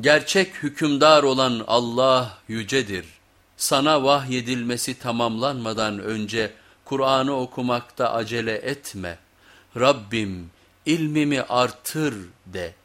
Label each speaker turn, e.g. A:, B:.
A: Gerçek hükümdar olan Allah yücedir. Sana vahyedilmesi tamamlanmadan önce Kur'an'ı okumakta acele etme. Rabbim ilmimi artır de.''